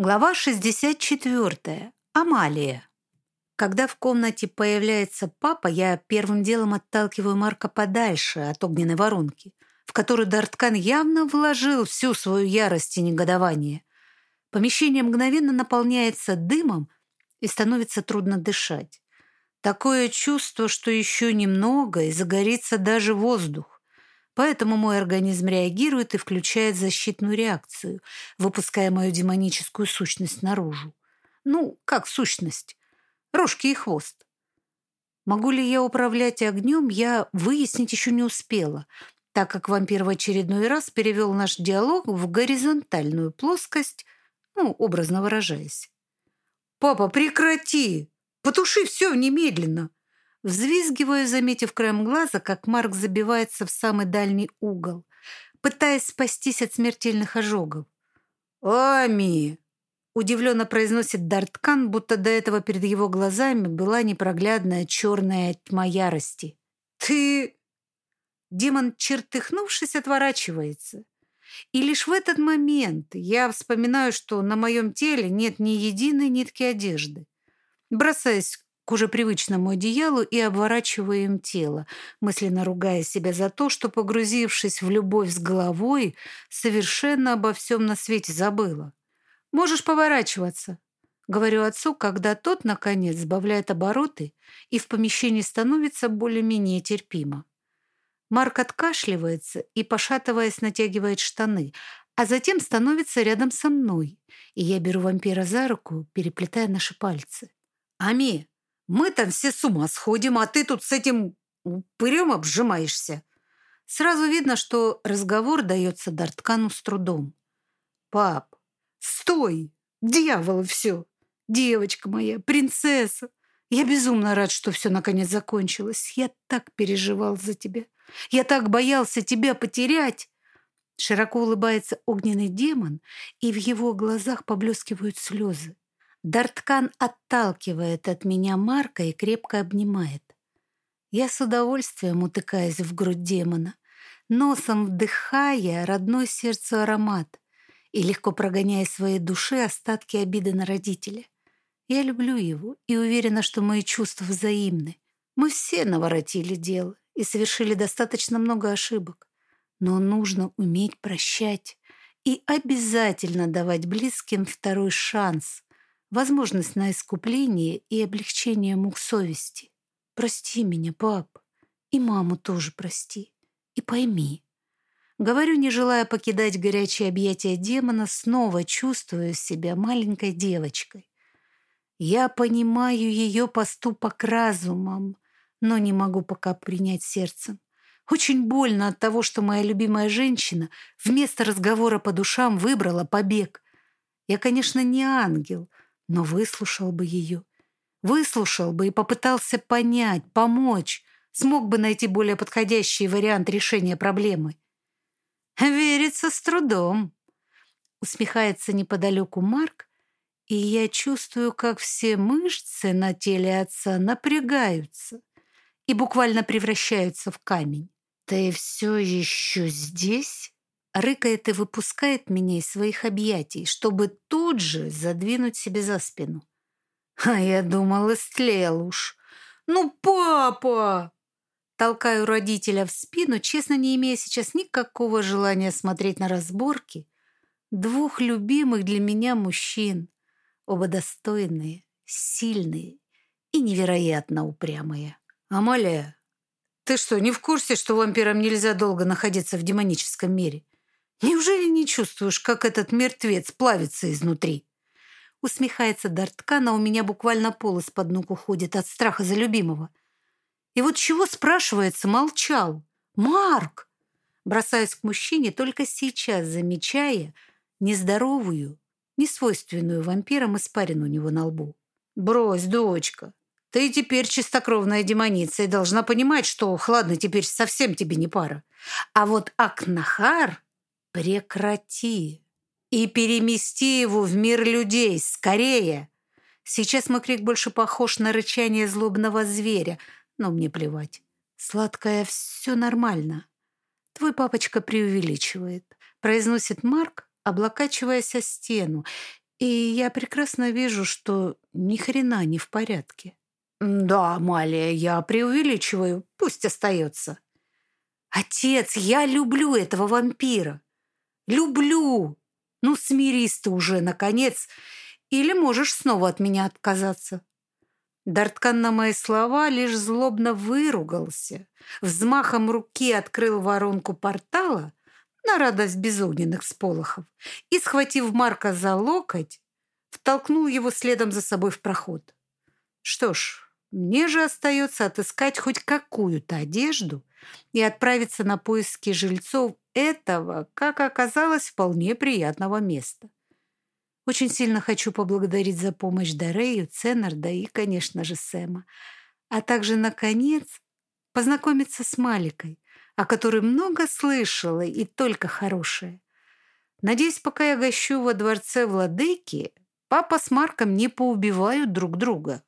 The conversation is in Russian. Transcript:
Глава 64. Амалия. Когда в комнате появляется папа, я первым делом отталкиваю Марка подальше от огненной воронки, в которую Дарткан явно вложил всю свою ярость и негодование. Помещение мгновенно наполняется дымом и становится трудно дышать. Такое чувство, что еще немного и загорится даже воздух. Поэтому мой организм реагирует и включает защитную реакцию, выпуская мою демоническую сущность наружу. Ну, как сущность? Рожки и хвост. Могу ли я управлять огнем, я выяснить еще не успела, так как вампир в очередной раз перевел наш диалог в горизонтальную плоскость, ну, образно выражаясь. «Папа, прекрати! Потуши все немедленно!» Взвизгиваю, заметив краем глаза, как Марк забивается в самый дальний угол, пытаясь спастись от смертельных ожогов. «Ами!» — удивленно произносит Дарткан, будто до этого перед его глазами была непроглядная черная тьма ярости. «Ты...» Демон, чертыхнувшись, отворачивается. И лишь в этот момент я вспоминаю, что на моем теле нет ни единой нитки одежды. Бросаясь к уже привычному одеялу и обворачивая им тело, мысленно ругая себя за то, что, погрузившись в любовь с головой, совершенно обо всем на свете забыла. «Можешь поворачиваться», — говорю отцу, когда тот, наконец, сбавляет обороты и в помещении становится более-менее терпимо. Марк откашливается и, пошатываясь, натягивает штаны, а затем становится рядом со мной, и я беру вампира за руку, переплетая наши пальцы. «Ами, мы там все с ума сходим, а ты тут с этим упырем обжимаешься. Сразу видно, что разговор дается Дарткану с трудом. «Пап, стой! Дьявол все! Девочка моя, принцесса! Я безумно рад, что все наконец закончилось. Я так переживал за тебя. Я так боялся тебя потерять!» Широко улыбается огненный демон, и в его глазах поблескивают слезы. Дарткан отталкивает от меня Марка и крепко обнимает. Я с удовольствием утыкаюсь в грудь демона, носом вдыхая родной сердцу аромат и легко прогоняя своей души остатки обиды на родителя. Я люблю его и уверена, что мои чувства взаимны. Мы все наворотили дело и совершили достаточно много ошибок. Но нужно уметь прощать и обязательно давать близким второй шанс — возможность на искупление и облегчение мук совести. Прости меня, пап, и маму тоже прости, и пойми. Говорю, не желая покидать горячие объятия демона, снова чувствую себя маленькой девочкой. Я понимаю ее поступок разумом, но не могу пока принять сердцем. Очень больно от того, что моя любимая женщина вместо разговора по душам выбрала побег. Я, конечно, не ангел, но выслушал бы ее. Выслушал бы и попытался понять, помочь, смог бы найти более подходящий вариант решения проблемы. «Верится с трудом», — усмехается неподалеку Марк, и я чувствую, как все мышцы на теле отца напрягаются и буквально превращаются в камень. «Ты все еще здесь?» Рыкает и выпускает меня из своих объятий, чтобы тут же задвинуть себе за спину. А я думал, истлел уж. «Ну, папа!» Толкаю родителя в спину, честно не имея сейчас никакого желания смотреть на разборки двух любимых для меня мужчин, оба достойные, сильные и невероятно упрямые. «Амалия, ты что, не в курсе, что вампирам нельзя долго находиться в демоническом мире? Неужели не чувствуешь, как этот мертвец плавится изнутри? Усмехается Дарткана, у меня буквально пол из-под ног уходит от страха за любимого. И вот чего, спрашивается, молчал? Марк! Бросаюсь к мужчине, только сейчас замечая нездоровую, несвойственную вампирам испарину у него на лбу. «Брось, дочка, ты теперь чистокровная демоница и должна понимать, что, хладно, теперь совсем тебе не пара. А вот Акнахар Прекрати и перемести его в мир людей, скорее. Сейчас мой крик больше похож на рычание злобного зверя, но мне плевать. Сладкая, все нормально. Твой папочка преувеличивает, произносит Марк, облокачиваясь о стену, И я прекрасно вижу, что ни хрена не в порядке. Да, Амалия, я преувеличиваю. Пусть остается. Отец, я люблю этого вампира. Люблю. Ну, смирись ты уже, наконец. Или можешь снова от меня отказаться. Дарткан на мои слова лишь злобно выругался. Взмахом руки открыл воронку портала на радость безогненных сполохов и, схватив Марка за локоть, втолкнул его следом за собой в проход. Что ж, мне же остается отыскать хоть какую-то одежду и отправиться на поиски жильцов этого, как оказалось, вполне приятного места. Очень сильно хочу поблагодарить за помощь Дарею, Ценнерда и, конечно же, Сэма. А также, наконец, познакомиться с Маликой, о которой много слышала и только хорошее. Надеюсь, пока я гощу во дворце владыки, папа с Марком не поубивают друг друга.